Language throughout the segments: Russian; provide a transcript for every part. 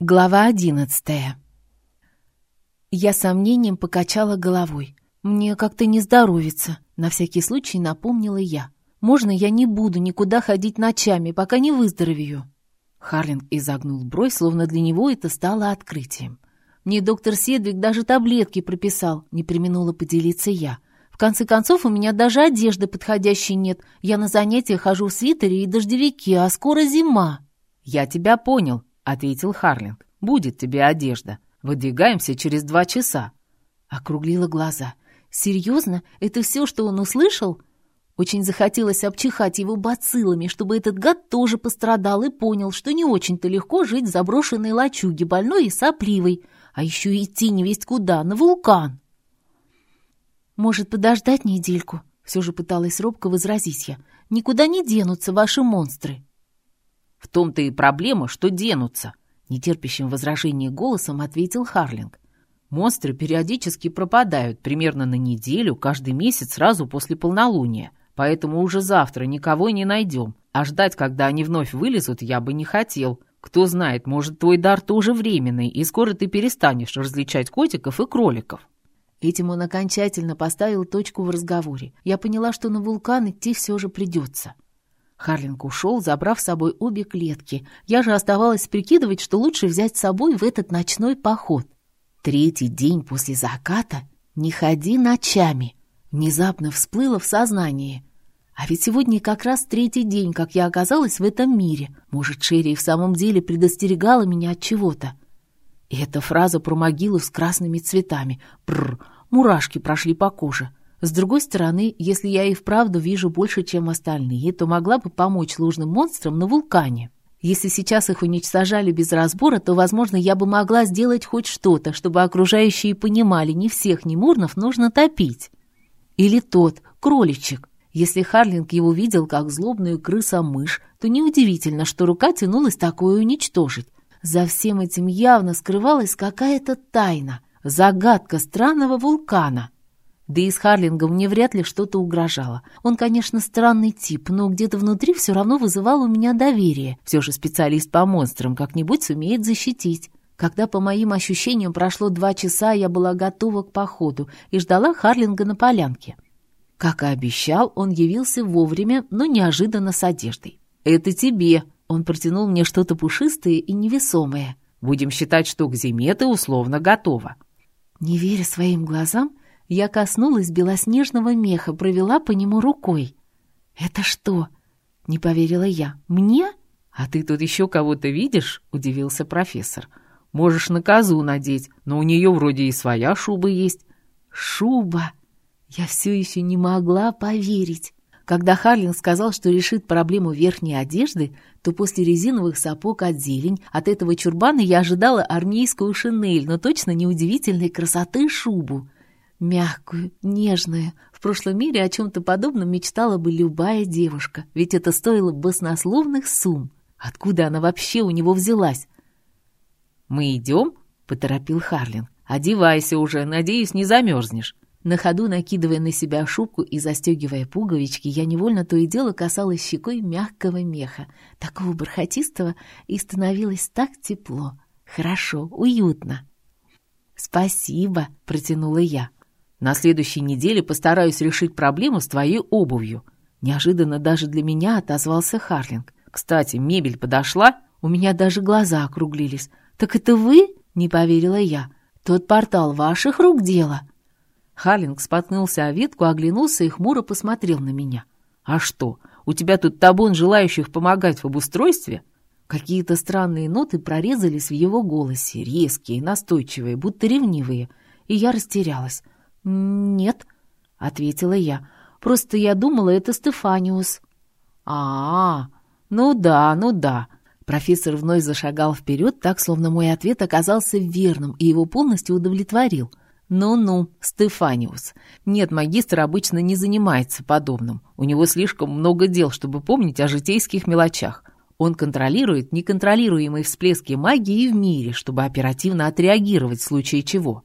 Глава одиннадцатая. Я сомнением покачала головой. Мне как-то не здоровится, на всякий случай напомнила я. Можно я не буду никуда ходить ночами, пока не выздоровею? Харлинг изогнул бровь, словно для него это стало открытием. Мне доктор Седвик даже таблетки прописал, не применула поделиться я. В конце концов, у меня даже одежды подходящей нет. Я на занятия хожу в свитере и дождевике, а скоро зима. Я тебя понял, ответил Харлинг. «Будет тебе одежда. Выдвигаемся через два часа». Округлила глаза. «Серьезно? Это все, что он услышал?» Очень захотелось обчихать его бациллами, чтобы этот гад тоже пострадал и понял, что не очень-то легко жить в заброшенной лачуге, больной и сопливой, а еще идти не весть куда, на вулкан. «Может, подождать недельку?» — все же пыталась робко возразить я. «Никуда не денутся ваши монстры». В том-то и проблема, что денутся, нетерпящим возражения голосом ответил Харлинг. Монстры периодически пропадают примерно на неделю, каждый месяц сразу после полнолуния, поэтому уже завтра никого не найдем, а ждать, когда они вновь вылезут, я бы не хотел. Кто знает, может, твой дар тоже временный, и скоро ты перестанешь различать котиков и кроликов. Этим он окончательно поставил точку в разговоре. Я поняла, что на вулкан идти все же придется. Харлинг ушел, забрав с собой обе клетки. Я же оставалась прикидывать, что лучше взять с собой в этот ночной поход. Третий день после заката «Не ходи ночами» внезапно всплыло в сознании. А ведь сегодня как раз третий день, как я оказалась в этом мире. Может, Шерри в самом деле предостерегала меня от чего-то. И эта фраза про могилу с красными цветами. Бррр, мурашки прошли по коже. С другой стороны, если я и вправду вижу больше, чем остальные, то могла бы помочь лужным монстрам на вулкане. Если сейчас их уничтожали без разбора, то, возможно, я бы могла сделать хоть что-то, чтобы окружающие понимали, не всех немурнов нужно топить. Или тот, кроличек. Если Харлинг его видел как злобную крыса-мышь, то неудивительно, что рука тянулась такое уничтожить. За всем этим явно скрывалась какая-то тайна, загадка странного вулкана — да и с Харлингом мне вряд ли что-то угрожало. Он, конечно, странный тип, но где-то внутри все равно вызывал у меня доверие. Все же специалист по монстрам как-нибудь сумеет защитить. Когда, по моим ощущениям, прошло два часа, я была готова к походу и ждала Харлинга на полянке. Как и обещал, он явился вовремя, но неожиданно с одеждой. «Это тебе!» Он протянул мне что-то пушистое и невесомое. «Будем считать, что к зиме ты условно готова». Не веря своим глазам, я коснулась белоснежного меха, провела по нему рукой. «Это что?» — не поверила я. «Мне?» «А ты тут еще кого-то видишь?» — удивился профессор. «Можешь на козу надеть, но у нее вроде и своя шуба есть». «Шуба!» Я все еще не могла поверить. Когда Харлин сказал, что решит проблему верхней одежды, то после резиновых сапог от зелень от этого чурбана я ожидала армейскую шинель, но точно не удивительной красоты шубу. Мягкую, нежную. В прошлом мире о чем-то подобном мечтала бы любая девушка, ведь это стоило баснословных сумм. Откуда она вообще у него взялась? «Мы идем?» — поторопил Харлин. «Одевайся уже, надеюсь, не замерзнешь». На ходу, накидывая на себя шубку и застегивая пуговички, я невольно то и дело касалась щекой мягкого меха, такого бархатистого, и становилось так тепло, хорошо, уютно. «Спасибо», — протянула я. На следующей неделе постараюсь решить проблему с твоей обувью». Неожиданно даже для меня отозвался Харлинг. «Кстати, мебель подошла?» У меня даже глаза округлились. «Так это вы?» — не поверила я. «Тот портал ваших рук дело?» Харлинг споткнулся о ветку, оглянулся и хмуро посмотрел на меня. «А что, у тебя тут табун желающих помогать в обустройстве?» Какие-то странные ноты прорезались в его голосе, резкие, настойчивые, будто ревнивые, и я растерялась. «Нет», — ответила я. «Просто я думала, это Стефаниус». «А, -а ну да, ну да». Профессор вновь зашагал вперед, так, словно мой ответ оказался верным и его полностью удовлетворил. «Ну-ну, Стефаниус. Нет, магистр обычно не занимается подобным. У него слишком много дел, чтобы помнить о житейских мелочах. Он контролирует неконтролируемые всплески магии в мире, чтобы оперативно отреагировать в случае чего».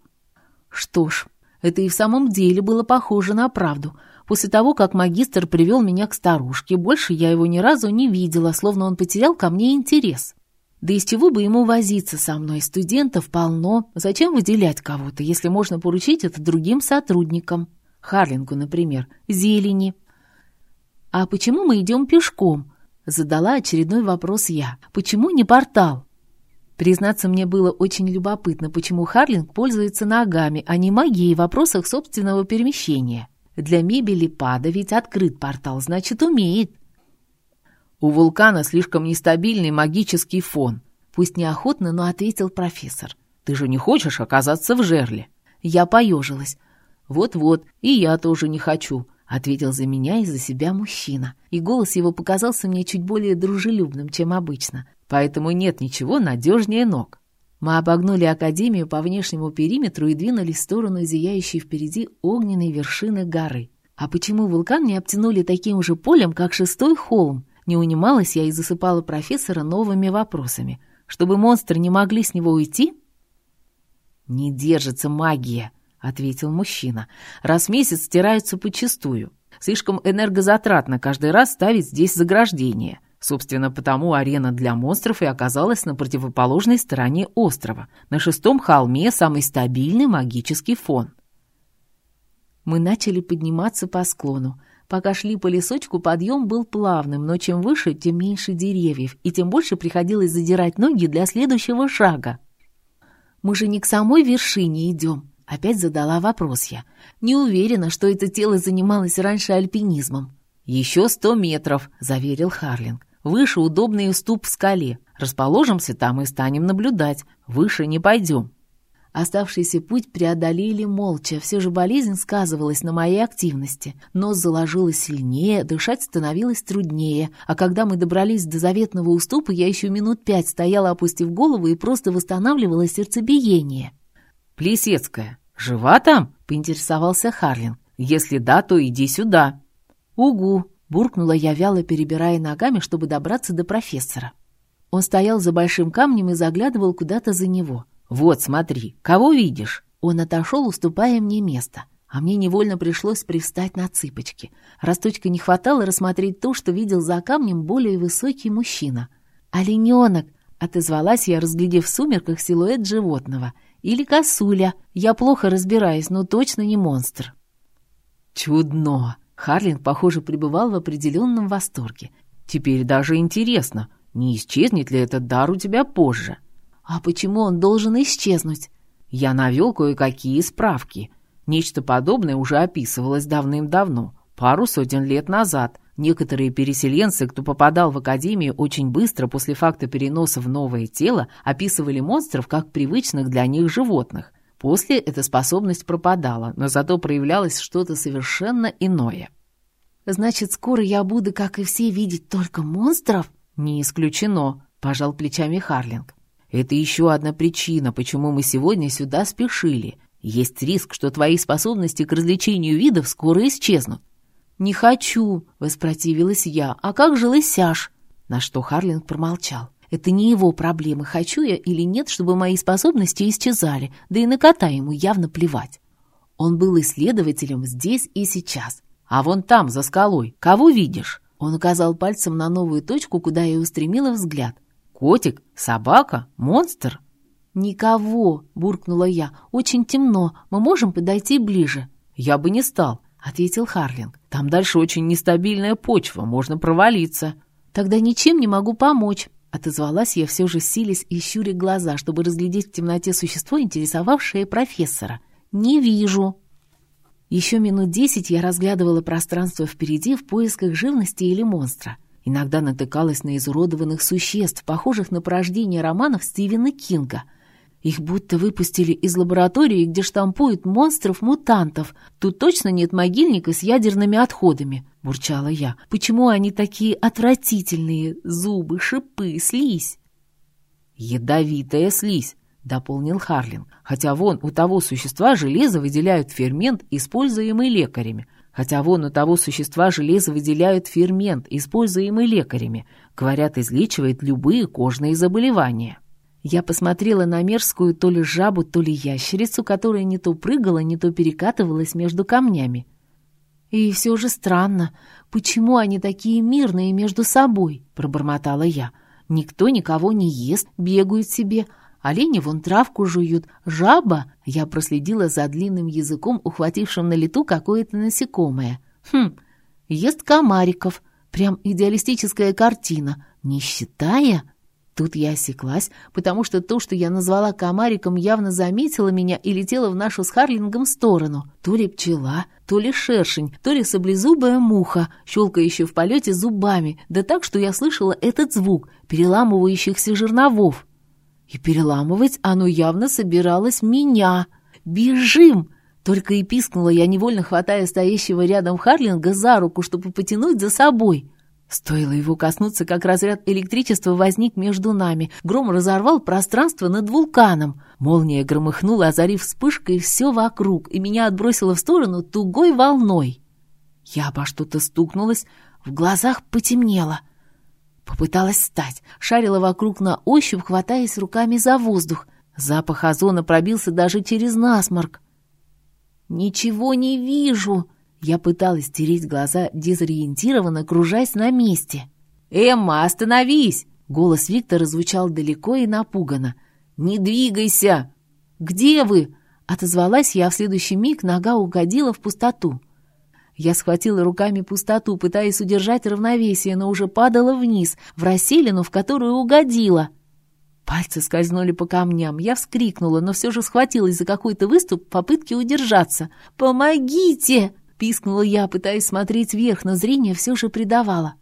«Что ж, это и в самом деле было похоже на правду. После того, как магистр привел меня к старушке, больше я его ни разу не видела, словно он потерял ко мне интерес. Да из чего бы ему возиться со мной? Студентов полно. Зачем выделять кого-то, если можно поручить это другим сотрудникам? Харлингу, например, зелени. А почему мы идем пешком? Задала очередной вопрос я. Почему не портал? Признаться, мне было очень любопытно, почему Харлинг пользуется ногами, а не магией в вопросах собственного перемещения. Для мебели пада ведь открыт портал, значит, умеет. У вулкана слишком нестабильный магический фон. Пусть неохотно, но ответил профессор. Ты же не хочешь оказаться в жерле? Я поежилась. Вот-вот, и я тоже не хочу, ответил за меня и за себя мужчина. И голос его показался мне чуть более дружелюбным, чем обычно. Поэтому нет ничего надежнее ног. Мы обогнули Академию по внешнему периметру и двинулись в сторону зияющей впереди огненной вершины горы. А почему вулкан не обтянули таким же полем, как шестой холм? Не унималась я и засыпала профессора новыми вопросами. Чтобы монстры не могли с него уйти? «Не держится магия», — ответил мужчина. «Раз в месяц стираются почистую. Слишком энергозатратно каждый раз ставить здесь заграждение. Собственно, потому арена для монстров и оказалась на противоположной стороне острова. На шестом холме самый стабильный магический фон. Мы начали подниматься по склону. Пока шли по лесочку, подъем был плавным, но чем выше, тем меньше деревьев, и тем больше приходилось задирать ноги для следующего шага. «Мы же не к самой вершине идем», — опять задала вопрос я. «Не уверена, что это тело занималось раньше альпинизмом». «Еще сто метров», — заверил Харлинг. Выше удобный уступ в скале. Расположимся там и станем наблюдать. Выше не пойдем». Оставшийся путь преодолели молча, все же болезнь сказывалась на моей активности. Нос заложилось сильнее, дышать становилось труднее, а когда мы добрались до заветного уступа, я еще минут пять стояла, опустив голову, и просто восстанавливала сердцебиение. «Плесецкая, жива там?» — поинтересовался Харлин. «Если да, то иди сюда». «Угу», Буркнула я, вяло перебирая ногами, чтобы добраться до профессора. Он стоял за большим камнем и заглядывал куда-то за него. «Вот, смотри, кого видишь?» Он отошел, уступая мне место, а мне невольно пришлось привстать на цыпочки. Росточка не хватало рассмотреть то, что видел за камнем более высокий мужчина. «Олененок!» — отозвалась я, разглядев в сумерках силуэт животного. «Или косуля. Я плохо разбираюсь, но точно не монстр». «Чудно!» Харлинг, похоже, пребывал в определенном восторге. «Теперь даже интересно, не исчезнет ли этот дар у тебя позже?» «А почему он должен исчезнуть?» «Я навел кое-какие справки. Нечто подобное уже описывалось давным-давно, пару сотен лет назад. Некоторые переселенцы, кто попадал в Академию очень быстро после факта переноса в новое тело, описывали монстров как привычных для них животных. После эта способность пропадала, но зато проявлялось что-то совершенно иное. «Значит, скоро я буду, как и все, видеть только монстров?» «Не исключено», — пожал плечами Харлинг. «Это еще одна причина, почему мы сегодня сюда спешили. Есть риск, что твои способности к развлечению видов скоро исчезнут». «Не хочу», — воспротивилась я. «А как же лысяж?» На что Харлинг промолчал. Это не его проблемы, хочу я или нет, чтобы мои способности исчезали, да и на кота ему явно плевать. Он был исследователем здесь и сейчас. А вон там, за скалой, кого видишь? Он указал пальцем на новую точку, куда я устремила взгляд. Котик? Собака? Монстр? «Никого!» — буркнула я. «Очень темно. Мы можем подойти ближе?» «Я бы не стал», — ответил Харлинг. «Там дальше очень нестабильная почва, можно провалиться». «Тогда ничем не могу помочь», Отозвалась я все же силясь и щуря глаза, чтобы разглядеть в темноте существо, интересовавшее профессора. «Не вижу». Еще минут десять я разглядывала пространство впереди в поисках живности или монстра. Иногда натыкалась на изуродованных существ, похожих на порождение романов Стивена Кинга — их будто выпустили из лаборатории, где штампуют монстров-мутантов. Тут точно нет могильника с ядерными отходами, бурчала я. Почему они такие отвратительные? Зубы, шипы, слизь. Ядовитая слизь, дополнил Харлин. Хотя вон у того существа железо выделяют фермент, используемый лекарями. Хотя вон у того существа железо выделяют фермент, используемый лекарями. Говорят, излечивает любые кожные заболевания. Я посмотрела на мерзкую то ли жабу, то ли ящерицу, которая не то прыгала, не то перекатывалась между камнями. «И все же странно, почему они такие мирные между собой?» — пробормотала я. Никто никого не ест, бегают себе. Олени вон травку жуют. Жаба, я проследила за длинным языком, ухватившим на лету какое-то насекомое. Хм, ест комариков. Прям идеалистическая картина. Не считая... Тут я осеклась, потому что то, что я назвала комариком, явно заметила меня и летела в нашу с Харлингом сторону. То ли пчела, то ли шершень, то ли саблезубая муха, щелкающая в полете зубами, да так, что я слышала этот звук переламывающихся жерновов. И переламывать оно явно собиралось меня. «Бежим!» Только и пискнула я, невольно хватая стоящего рядом Харлинга за руку, чтобы потянуть за собой. Стоило его коснуться, как разряд электричества возник между нами. Гром разорвал пространство над вулканом. Молния громыхнула, озарив вспышкой все вокруг, и меня отбросило в сторону тугой волной. Я обо что-то стукнулась, в глазах потемнело. Попыталась встать, шарила вокруг на ощупь, хватаясь руками за воздух. Запах озона пробился даже через насморк. «Ничего не вижу!» Я пыталась стереть глаза, дезориентированно кружась на месте. «Эмма, остановись!» Голос Виктора звучал далеко и напуганно. «Не двигайся!» «Где вы?» Отозвалась я, а в следующий миг нога угодила в пустоту. Я схватила руками пустоту, пытаясь удержать равновесие, но уже падала вниз, в расселину, в которую угодила. Пальцы скользнули по камням. Я вскрикнула, но все же схватилась за какой-то выступ в попытке удержаться. «Помогите!» Пискнула я, пытаясь смотреть вверх, но зрение все же предавало.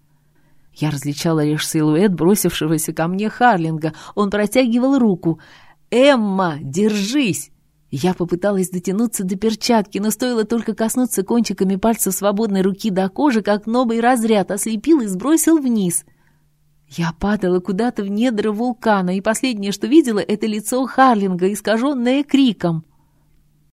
Я различала лишь силуэт бросившегося ко мне Харлинга. Он протягивал руку. «Эмма, держись!» Я попыталась дотянуться до перчатки, но стоило только коснуться кончиками пальцев свободной руки до кожи, как новый разряд ослепил и сбросил вниз. Я падала куда-то в недра вулкана, и последнее, что видела, это лицо Харлинга, искаженное криком.